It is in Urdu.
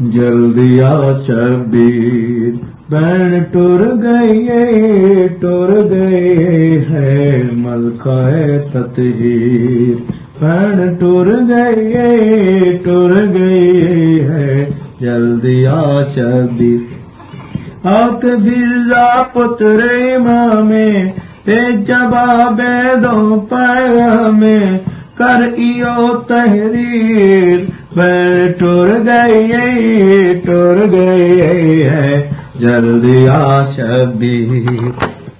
جلدی آ شبیر بین ٹر گئی ٹر گئی ہے ملکہ تطہیر۔ بین ٹر گئی ٹر گئی ہے جلدی آ شبیر آک برزا پتر امامے اے جواب دو پیغامے کر ایو تحریر میں ٹر گئی ٹر گئی ہے جلدی آ شبیر